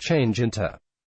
change into